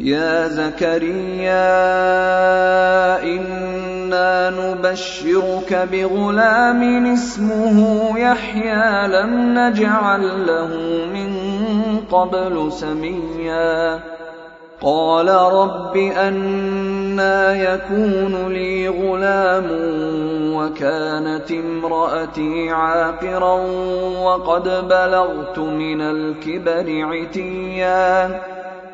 يا زكريا إنا نبشرك بغلام اسمه يحيى لم نجعل له من قبل سميا. قال رب أنا يكون لي غلام وكانت امرأتي عاقرا وقد بلغت من الكبر عتيا.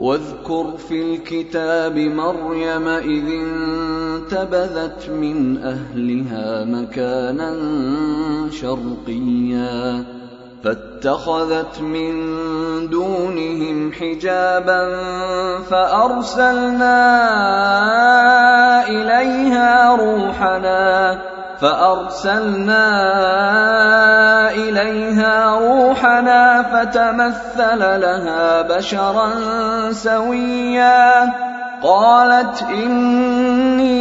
واذكر في الكتاب مريم إذ انتبذت من أهلها مكانا شرقيا فاتخذت من دونهم حجابا فأرسلنا إليها روحنا فأرسلنا إليها روحنا فتمثل لها بشرا سويا. قالت إني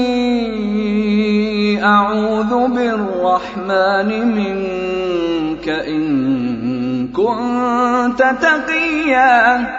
أعوذ بالرحمن منك إن كنت تقيا.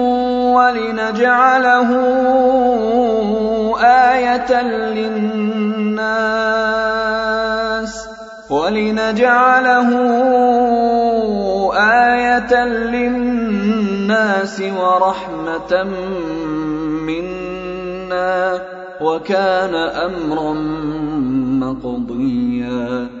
ولنجعله آية للناس ولنجعله آية للناس ورحمة منا وكان أمرا مقضيا.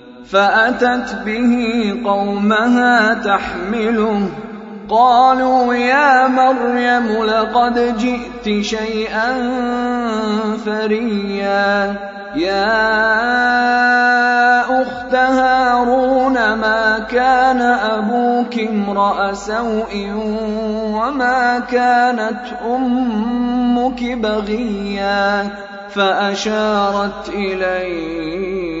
فأتت به قومها تحمله. قالوا يا مريم لقد جئت شيئا فريا. يا أخت هارون ما كان أبوك امرأ سوء وما كانت أمك بغيا. فأشارت إليه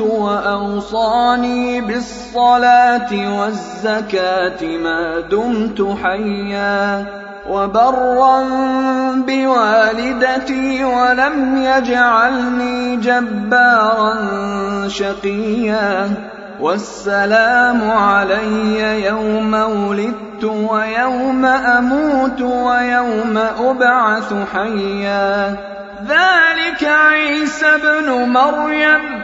وأوصاني بالصلاة والزكاة ما دمت حيا وبرا بوالدتي ولم يجعلني جبارا شقيا والسلام علي يوم ولدت ويوم أموت ويوم أبعث حيا. ذلك عيسى ابن مريم.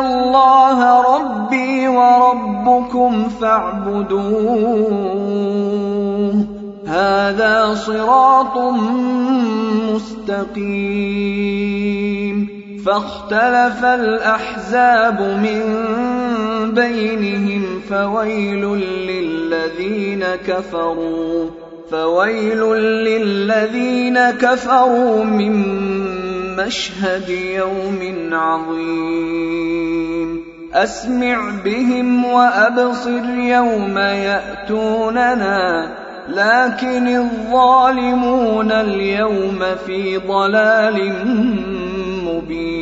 الله ربي وربكم فاعبدوه. هذا صراط مستقيم. فاختلف الأحزاب من بينهم فويل للذين كفروا فويل للذين كفروا من مشهد يوم عظيم. أسمع بهم وأبصر يوم يأتوننا لكن الظالمون اليوم في ضلال مبين.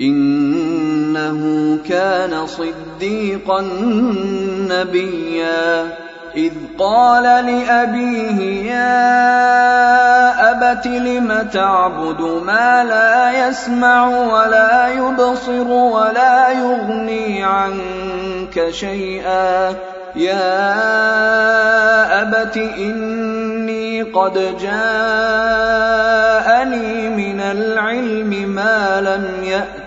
إنه كان صديقا نبيا. إذ قال لأبيه يا أبت لم تعبد ما لا يسمع ولا يبصر ولا يغني عنك شيئا. يا أبت إني قد جاءني من العلم ما لم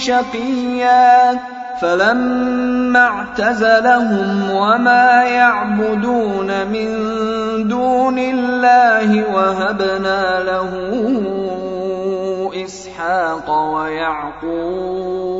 شقيا فلما اعتزلهم وما يعبدون من دون الله وهبنا له إسحاق ويعقوب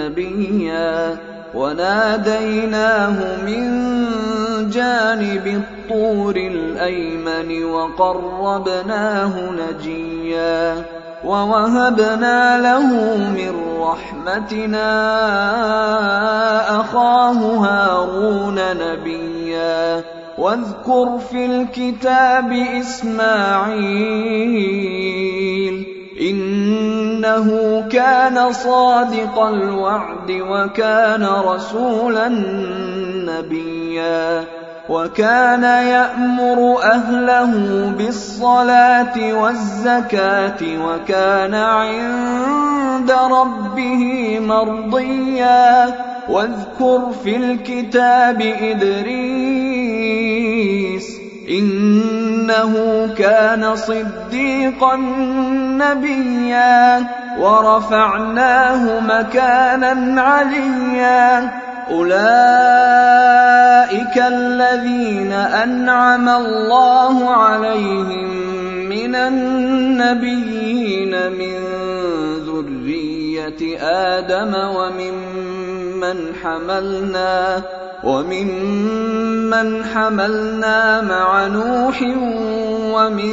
نبيا وناديناه من جانب الطور الأيمن وقربناه نجيا ووهبنا له من رحمتنا أخاه هارون نبيا واذكر في الكتاب إسماعيل إنه كان صادق الوعد وكان رسولا نبيا وكان يأمر أهله بالصلاة والزكاة وكان عند ربه مرضيا. واذكر في الكتاب إدريس إنه كان صديقا نبيا ورفعناه مكانا عليا. أولئك الذين أنعم الله عليهم من النبيين من ذرية آدم وممن حملنا وممن حملنا مع نوح ومن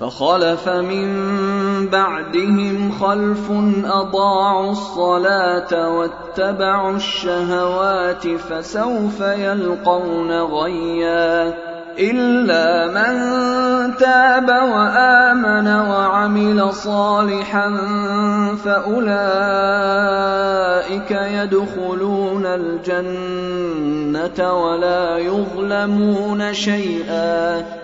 فخلف من بعدهم خلف أضاعوا الصلاة واتبعوا الشهوات فسوف يلقون غيا إلا من تاب وآمن وعمل صالحا فأولئك يدخلون الجنة ولا يظلمون شيئا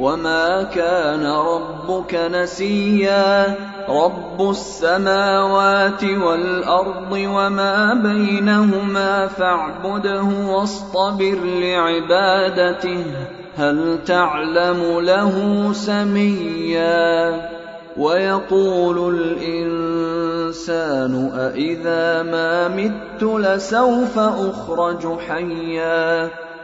وما كان ربك نسيا رب السماوات والارض وما بينهما فاعبده واصطبر لعبادته هل تعلم له سميا ويقول الانسان أإذا ما مت لسوف اخرج حيا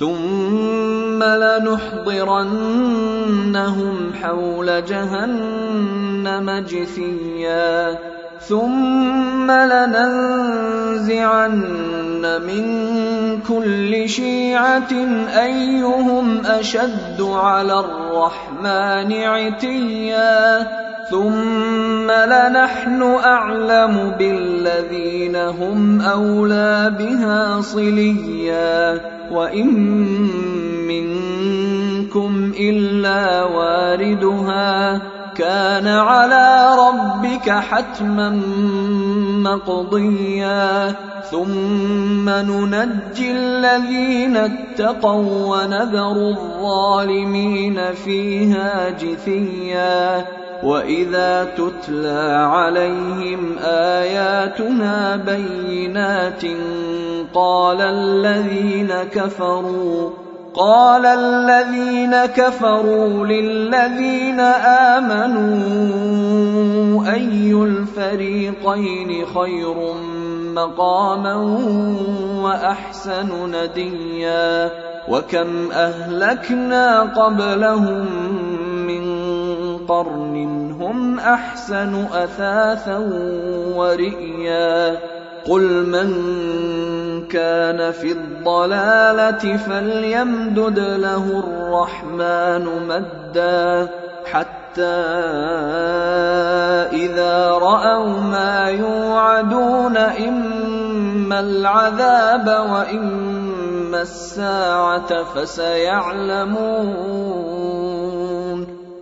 ثم لنحضرنهم حول جهنم جثيا ثم لننزعن من كل شيعه ايهم اشد على الرحمن عتيا ثم لنحن اعلم بالذين هم اولى بها صليا وان منكم الا واردها كان على ربك حتما مقضيا ثم ننجي الذين اتقوا ونذر الظالمين فيها جثيا واذا تتلى عليهم اياتنا بينات قال الذين كفروا قال الذين كفروا للذين امنوا اي الفريقين خير مقاما واحسن نديا وكم اهلكنا قبلهم قرن هم أحسن أثاثا ورئيا. قل من كان في الضلالة فليمدد له الرحمن مدا. حتى إذا رأوا ما يوعدون إما العذاب وإما الساعة فسيعلمون.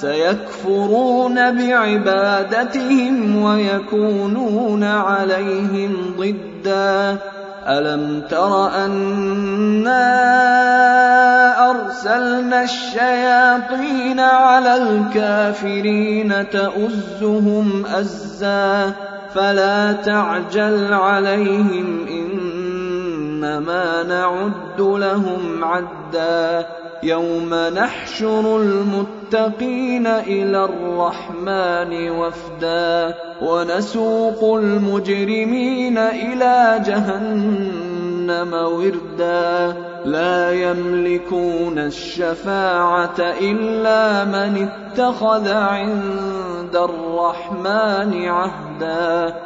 سيكفرون بعبادتهم ويكونون عليهم ضدا. ألم تر أنا أرسلنا الشياطين على الكافرين تؤزهم أزا؟ فلا تعجل عليهم إنما نعد لهم عدا. يوم نحشر المتقين إلى الرحمن وفدا ونسوق المجرمين إلى جهنم وردا. لا يملكون الشفاعة إلا من اتخذ عند الرحمن عهدا.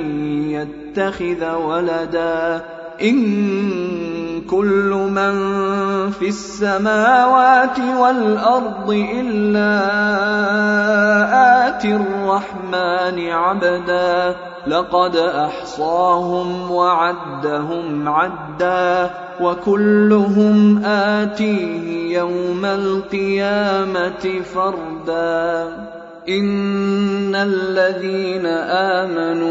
يتخذ ولدا. إن كل من في السماوات والأرض إلا آتي الرحمن عبدا. لقد أحصاهم وعدهم عدا وكلهم آتيه يوم القيامة فردا. إن الذين آمنوا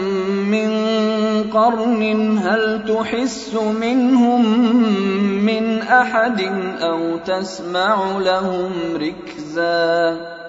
من قرن هل تحس منهم من أحد أو تسمع لهم ركزاً